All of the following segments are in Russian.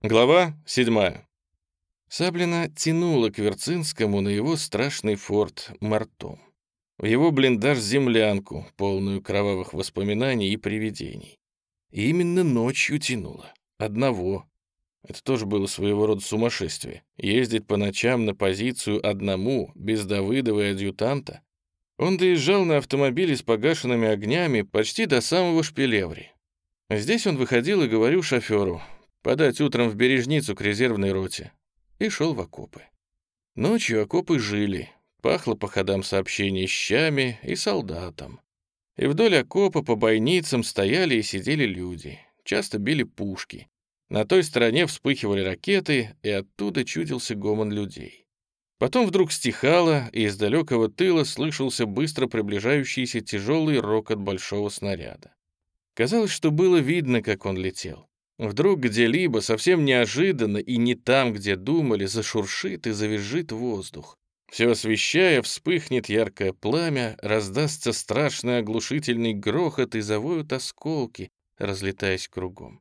Глава 7. Саблина тянула к Верцинскому на его страшный форт Мартом. В его блиндаж-землянку, полную кровавых воспоминаний и привидений. И именно ночью тянула. Одного. Это тоже было своего рода сумасшествие. Ездить по ночам на позицию одному, без Давыдова и адъютанта. Он доезжал на автомобиле с погашенными огнями почти до самого Шпилеври. Здесь он выходил и говорил шоферу, подать утром в Бережницу к резервной роте. И шел в окопы. Ночью окопы жили. Пахло по ходам сообщений щами и солдатам. И вдоль окопа по бойницам стояли и сидели люди. Часто били пушки. На той стороне вспыхивали ракеты, и оттуда чудился гомон людей. Потом вдруг стихало, и из далекого тыла слышался быстро приближающийся тяжелый рок от большого снаряда. Казалось, что было видно, как он летел. Вдруг где-либо, совсем неожиданно и не там, где думали, зашуршит и завизжит воздух. Все освещая, вспыхнет яркое пламя, раздастся страшный оглушительный грохот и завоют осколки, разлетаясь кругом.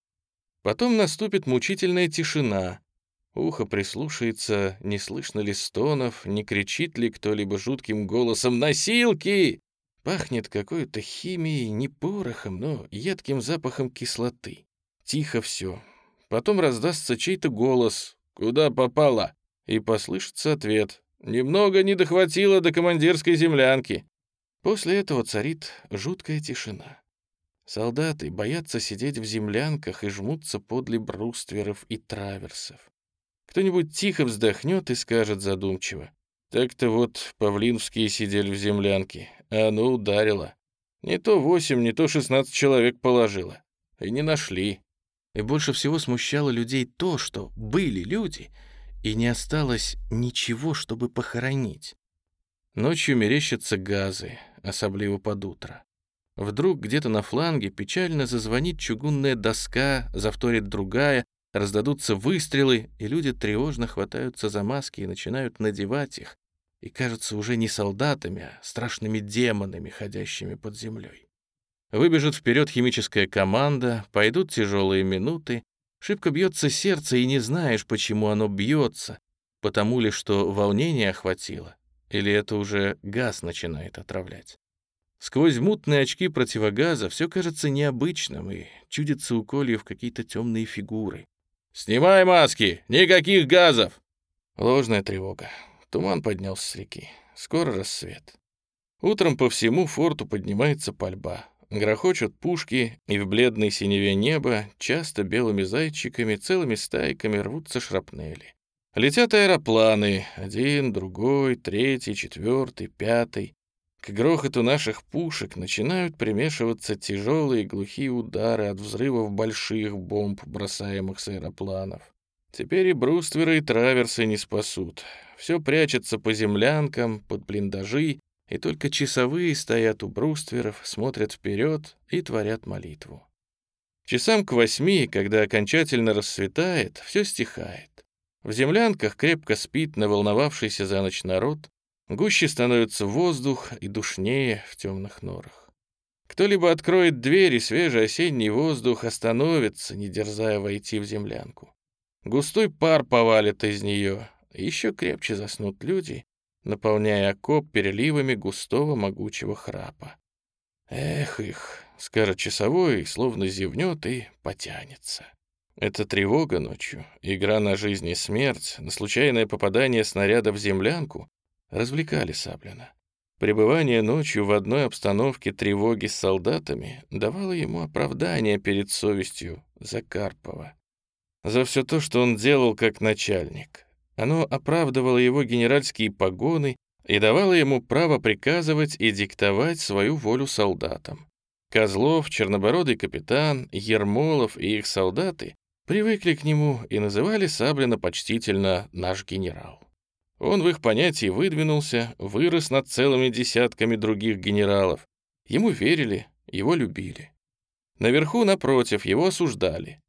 Потом наступит мучительная тишина. Ухо прислушается, не слышно ли стонов, не кричит ли кто-либо жутким голосом «Носилки!». Пахнет какой-то химией, не порохом, но едким запахом кислоты. Тихо все. Потом раздастся чей-то голос «Куда попало?» И послышится ответ «Немного не дохватило до командирской землянки». После этого царит жуткая тишина. Солдаты боятся сидеть в землянках и жмутся подле брустверов и траверсов. Кто-нибудь тихо вздохнет и скажет задумчиво. Так-то вот павлинские сидели в землянке, а оно ударило. Не то восемь, не то шестнадцать человек положило. И не нашли. И больше всего смущало людей то, что были люди, и не осталось ничего, чтобы похоронить. Ночью мерещатся газы, особливо под утро. Вдруг где-то на фланге печально зазвонит чугунная доска, завторит другая, раздадутся выстрелы, и люди тревожно хватаются за маски и начинают надевать их, и кажутся уже не солдатами, а страшными демонами, ходящими под землей. Выбежит вперед химическая команда, пойдут тяжелые минуты, шибко бьется сердце, и не знаешь, почему оно бьется, потому ли, что волнение охватило, или это уже газ начинает отравлять. Сквозь мутные очки противогаза все кажется необычным и чудится у в какие-то темные фигуры. «Снимай маски! Никаких газов!» Ложная тревога. Туман поднялся с реки. Скоро рассвет. Утром по всему форту поднимается пальба. Грохочут пушки, и в бледной синеве неба часто белыми зайчиками, целыми стайками рвутся шрапнели. Летят аэропланы, один, другой, третий, четвертый, пятый. К грохоту наших пушек начинают примешиваться тяжелые глухие удары от взрывов больших бомб, бросаемых с аэропланов. Теперь и брустверы, и траверсы не спасут. Все прячется по землянкам, под блиндажи, и только часовые стоят у брустверов, смотрят вперед и творят молитву. Часам к восьми, когда окончательно рассветает, все стихает. В землянках крепко спит наволновавшийся за ночь народ, гуще становится воздух и душнее в темных норах. Кто-либо откроет дверь, и свежий осенний воздух остановится, не дерзая войти в землянку. Густой пар повалит из нее, еще крепче заснут люди, наполняя окоп переливами густого могучего храпа. «Эх их!» — скажет часовой, словно зевнет и потянется. Это тревога ночью, игра на жизнь и смерть, на случайное попадание снаряда в землянку развлекали Саблина. Пребывание ночью в одной обстановке тревоги с солдатами давало ему оправдание перед совестью за Карпова. За все то, что он делал как начальник, оно оправдывало его генеральские погоны и давало ему право приказывать и диктовать свою волю солдатам. Козлов, Чернобородый капитан, Ермолов и их солдаты привыкли к нему и называли Саблина почтительно «наш генерал». Он в их понятии выдвинулся, вырос над целыми десятками других генералов. Ему верили, его любили. Наверху, напротив, его осуждали.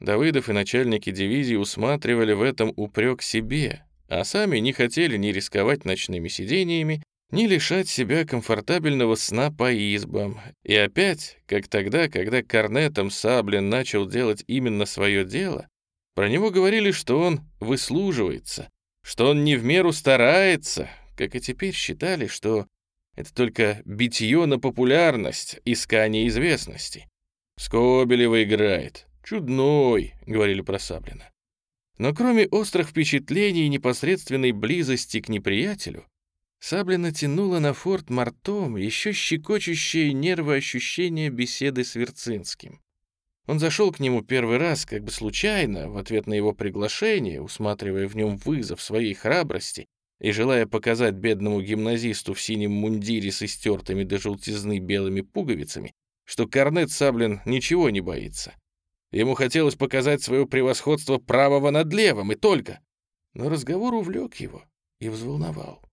Давыдов и начальники дивизии усматривали в этом упрек себе, а сами не хотели ни рисковать ночными сидениями, ни лишать себя комфортабельного сна по избам. И опять, как тогда, когда корнетом Саблин начал делать именно свое дело, Про него говорили, что он выслуживается, что он не в меру старается, как и теперь считали, что это только битье на популярность, искание известности. Скобелева играет. Чудной, говорили про Саблина. Но кроме острых впечатлений и непосредственной близости к неприятелю, Саблина тянула на форт Мартом еще щекочущие нервы ощущения беседы с Верцинским. Он зашел к нему первый раз как бы случайно, в ответ на его приглашение, усматривая в нем вызов своей храбрости и желая показать бедному гимназисту в синем мундире с истертыми до желтизны белыми пуговицами, что Корнет Саблин ничего не боится. Ему хотелось показать свое превосходство правого над левым, и только. Но разговор увлек его и взволновал.